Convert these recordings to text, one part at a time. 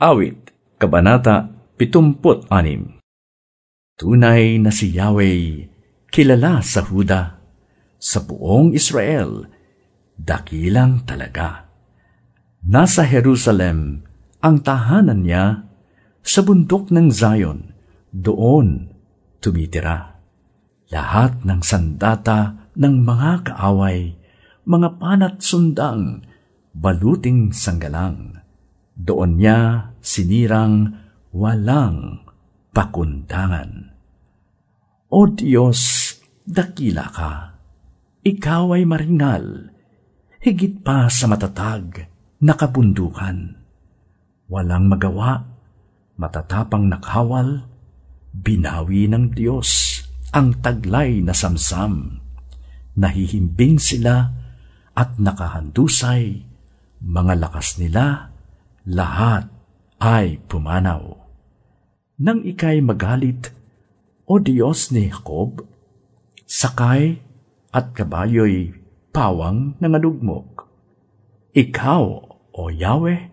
Awit, Kabanata 76 Tunay na si Yahweh, kilala sa Huda, sa buong Israel, dakilang talaga. Nasa Jerusalem ang tahanan niya, sa bundok ng Zion, doon tumitira. Lahat ng sandata ng mga kaaway, mga panat sundang, baluting sanggalang doon niya sinirang walang pakundangan. O Diyos, dakila ka. Ikaw ay maringal, higit pa sa matatag na kabundukan. Walang magawa, matatapang nakawal, binawi ng Diyos ang taglay na samsam. Nahihimbing sila at nakahandusay, mga lakas nila lahat ay pumanaw. Nang ikay magalit, O Diyos ni Jacob, sakay at kabayo'y pawang nangalugmok. Ikaw, O Yahweh,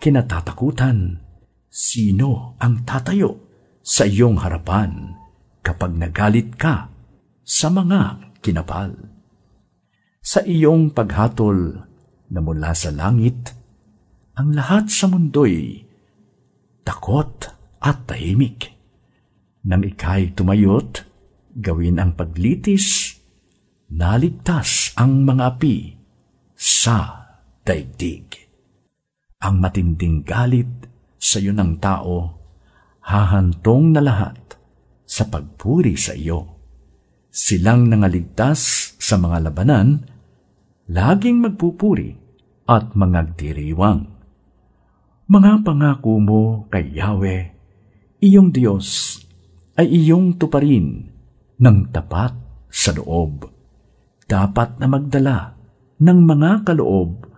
kinatatakutan, sino ang tatayo sa iyong harapan kapag nagalit ka sa mga kinapal? Sa iyong paghatol na mula sa langit, ang lahat sa mundo'y takot at tahimik. Nang ikay tumayot, gawin ang paglitis, naligtas ang mga api sa daigdig. Ang matinding galit sa iyo ng tao, hahantong na lahat sa pagpuri sa iyo. Silang nangaligtas sa mga labanan, laging magpupuri at mangagdiriwang mga pangako mo kay Yahweh, iyong Diyos, ay iyong tuparin ng tapat sa loob. Dapat na magdala ng mga kaloob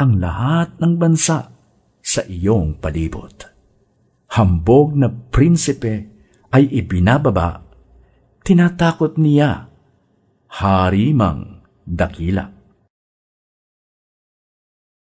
ang lahat ng bansa sa iyong palibot. Hambog na prinsipe ay ibinababa, tinatakot niya, harimang dakila.